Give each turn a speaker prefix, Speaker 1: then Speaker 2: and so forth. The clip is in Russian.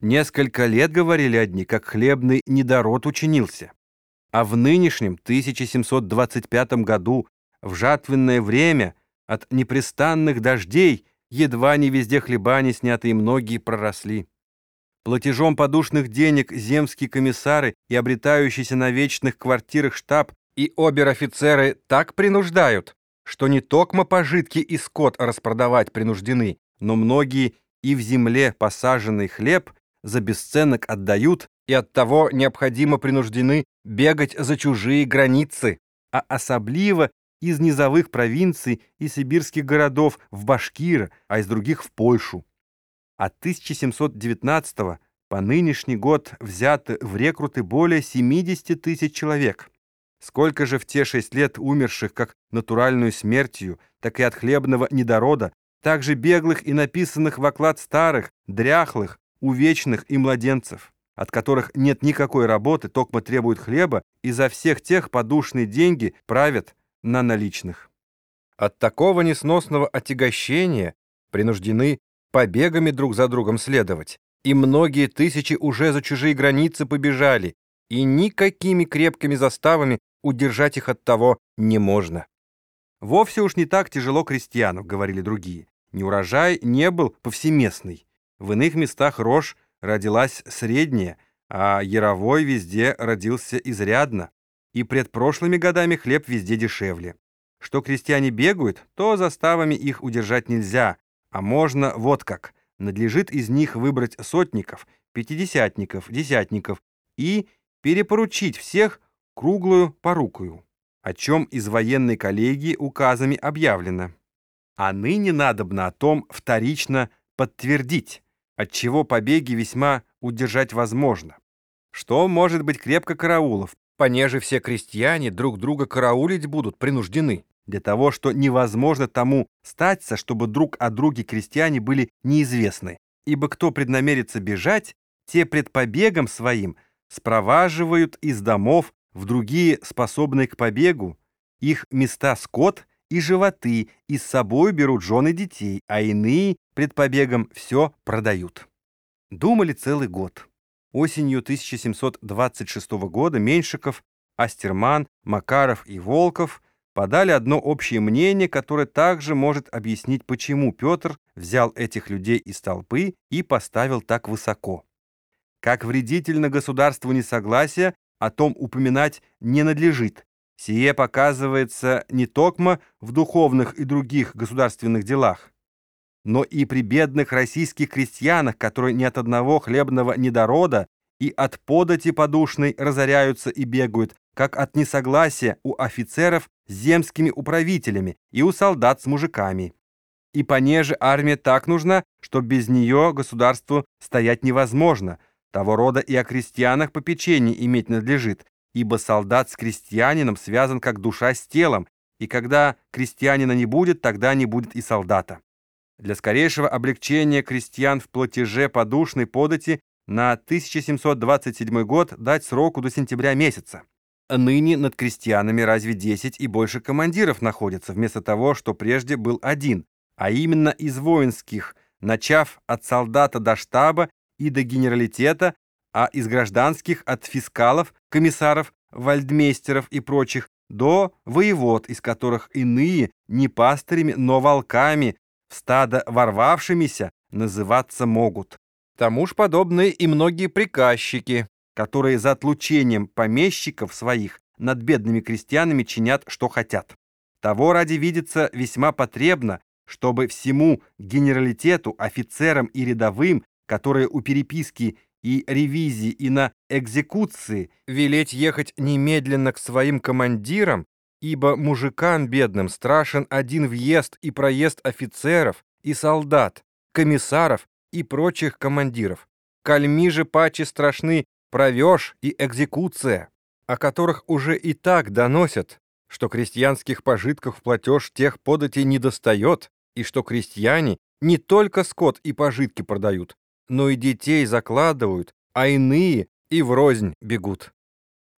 Speaker 1: Несколько лет, говорили одни, как хлебный недород учинился. А в нынешнем 1725 году, в жатвенное время, от непрестанных дождей, едва не везде хлеба не снятые многие проросли. Платежом подушных денег земские комиссары и обретающиеся на вечных квартирах штаб и обер-офицеры так принуждают, что не токмо пожитки и скот распродавать принуждены, но многие и в земле посаженный хлеб за бесценок отдают и оттого необходимо принуждены бегать за чужие границы, а особливо из низовых провинций и сибирских городов в Башкир, а из других в Польшу. От 1719 по нынешний год взято в рекруты более 70 тысяч человек. Сколько же в те шесть лет умерших как натуральную смертью, так и от хлебного недорода, также беглых и написанных в оклад старых, дряхлых, увечных и младенцев, от которых нет никакой работы, токмо требуют хлеба, и за всех тех подушные деньги правят на наличных. От такого несносного отягощения принуждены побегами друг за другом следовать, и многие тысячи уже за чужие границы побежали, и никакими крепкими заставами удержать их от того не можно. Вовсе уж не так тяжело крестьяну, говорили другие. Неурожай не был повсеместный. В иных местах рожь родилась средняя, а яровой везде родился изрядно. И предпрошлыми годами хлеб везде дешевле. Что крестьяне бегают, то заставами их удержать нельзя, а можно вот как. Надлежит из них выбрать сотников, пятидесятников, десятников и перепоручить всех круглую порукую, о чем из военной коллегии указами объявлено. А ныне надобно о том вторично подтвердить, отчего побеги весьма удержать возможно. Что может быть крепко караулов, понеже все крестьяне друг друга караулить будут принуждены, для того, что невозможно тому статься, чтобы друг о друге крестьяне были неизвестны, ибо кто преднамерится бежать, те пред побегом своим спроваживают из домов в другие способные к побегу, их места скот и животы, и с собой берут жены детей, а иные пред побегом все продают. Думали целый год. Осенью 1726 года Меньшиков, Астерман, Макаров и Волков подали одно общее мнение, которое также может объяснить, почему Петр взял этих людей из толпы и поставил так высоко. Как вредительно государству несогласие, о том упоминать не надлежит. Сие показывается не токмо в духовных и других государственных делах, но и при бедных российских крестьянах, которые ни от одного хлебного недорода и от подати подушной разоряются и бегают, как от несогласия у офицеров с земскими управителями и у солдат с мужиками. И понеже армия так нужна, что без нее государству стоять невозможно. Того рода и о крестьянах попечение иметь надлежит, ибо солдат с крестьянином связан как душа с телом, и когда крестьянина не будет, тогда не будет и солдата для скорейшего облегчения крестьян в платеже подушной подати на 1727 год дать сроку до сентября месяца. Ныне над крестьянами разве 10 и больше командиров находятся, вместо того, что прежде был один, а именно из воинских, начав от солдата до штаба и до генералитета, а из гражданских от фискалов, комиссаров, вальдмейстеров и прочих, до воевод, из которых иные не пастырями, но волками в стадо ворвавшимися называться могут. Тому ж подобны и многие приказчики, которые за отлучением помещиков своих над бедными крестьянами чинят, что хотят. Того ради видится весьма потребно, чтобы всему генералитету, офицерам и рядовым, которые у переписки и ревизии и на экзекуции велеть ехать немедленно к своим командирам ибо мужикам бедным страшен один въезд и проезд офицеров и солдат, комиссаров и прочих командиров. Кальми же паче страшны провеж и экзекуция, о которых уже и так доносят, что крестьянских пожитков в платеж тех податей не достает, и что крестьяне не только скот и пожитки продают, но и детей закладывают, а иные и врознь бегут.